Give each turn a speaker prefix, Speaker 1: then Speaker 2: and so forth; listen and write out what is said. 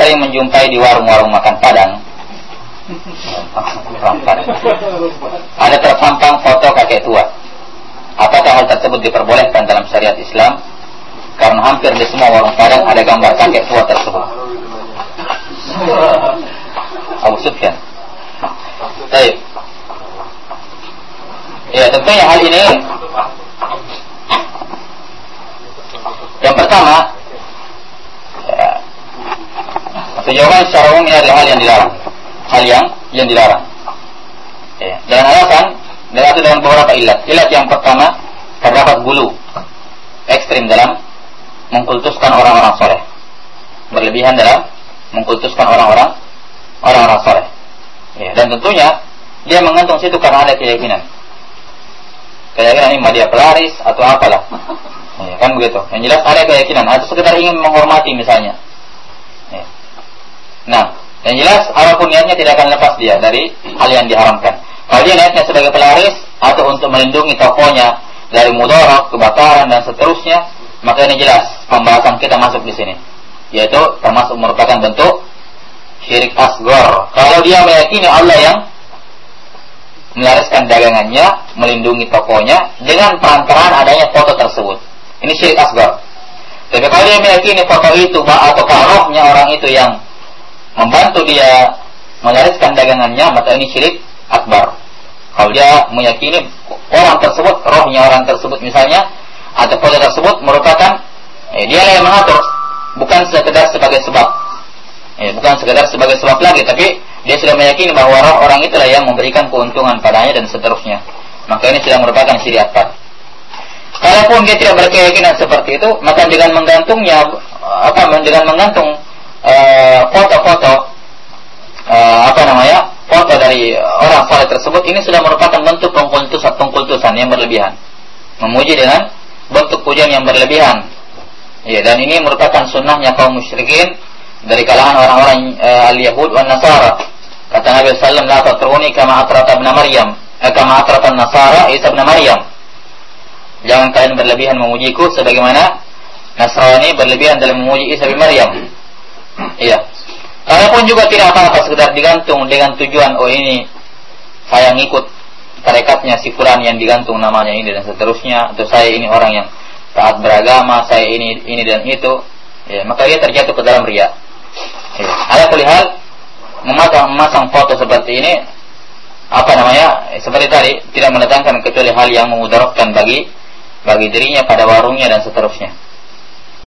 Speaker 1: sering menjumpai di warung-warung makan padang, ada terpampang foto kakek tua. Apakah hal tersebut diperbolehkan dalam syariat Islam? Karena hampir di semua warung padang ada gambar kakek tua tersebut. Abu Sufyan. Baik. Ya tentunya hal ini yang pertama ya, jawaban secara umum ini adalah hal yang dilarang. Hal yang yang dilarang. Ya. dan alasan dan itu dengan beberapa ilat. Ilat yang pertama terdapat bulu ekstrim dalam mengkultuskan orang-orang soleh. Berlebihan dalam mengkultuskan orang-orang orang-orang soleh. Ya. dan tentunya dia mengantung situ karena ada keyakinan. Keyakinan ini dia pelaris atau apalah. Ya, kan begitu. Yang jelas ada keyakinan. Atau sekedar ingin menghormati misalnya. ya. Nah yang jelas apa pun niatnya tidak akan lepas dia dari hal yang diharamkan kalau dia niatnya sebagai pelaris atau untuk melindungi tokonya dari mudarat, kebakaran dan seterusnya maka ini jelas pembahasan kita masuk di sini yaitu termasuk merupakan bentuk syirik asgor kalau dia meyakini Allah yang melariskan dagangannya, melindungi tokonya dengan perantaraan adanya foto tersebut. Ini syirik asgar. Tapi kalau dia meyakini foto itu atau rohnya orang itu yang membantu dia melariskan dagangannya, maka ini syirik akbar. Kalau dia meyakini orang tersebut, rohnya orang tersebut misalnya, atau foto tersebut merupakan eh, dia yang mengatur, bukan sekedar sebagai sebab. Eh, bukan sekedar sebagai sebab lagi, tapi dia sudah meyakini bahwa roh orang itulah yang memberikan keuntungan padanya dan seterusnya. Maka ini sudah merupakan syirik akbar. Kalaupun dia tidak berkeyakinan seperti itu, maka dengan menggantungnya apa dengan menggantung foto-foto uh, uh, apa namanya foto dari orang saleh tersebut ini sudah merupakan bentuk pengkultusan pengkultusan yang berlebihan memuji dengan bentuk pujian yang berlebihan ya dan ini merupakan sunnahnya kaum musyrikin dari kalangan orang-orang uh, al-Yahud dan Nasara Kata Nabi Sallam, La tatruni kama atrata ibn Maryam. Eh, kama atrata Nasara Isa ibn Maryam. Jangan kalian berlebihan memujiku sebagaimana Nasrani berlebihan dalam memuji Isa bin Maryam. Iya. Kalaupun juga tidak apa-apa sekedar digantung dengan tujuan oh ini saya ngikut tarekatnya si fulan yang digantung namanya ini dan seterusnya atau saya ini orang yang taat beragama, saya ini ini dan itu. Ya, maka dia terjatuh ke dalam ria. Ya. Ada kulihal memasang, memasang foto seperti ini apa namanya seperti tadi tidak mendatangkan kecuali hal yang memudaratkan bagi bagi dirinya pada warungnya dan seterusnya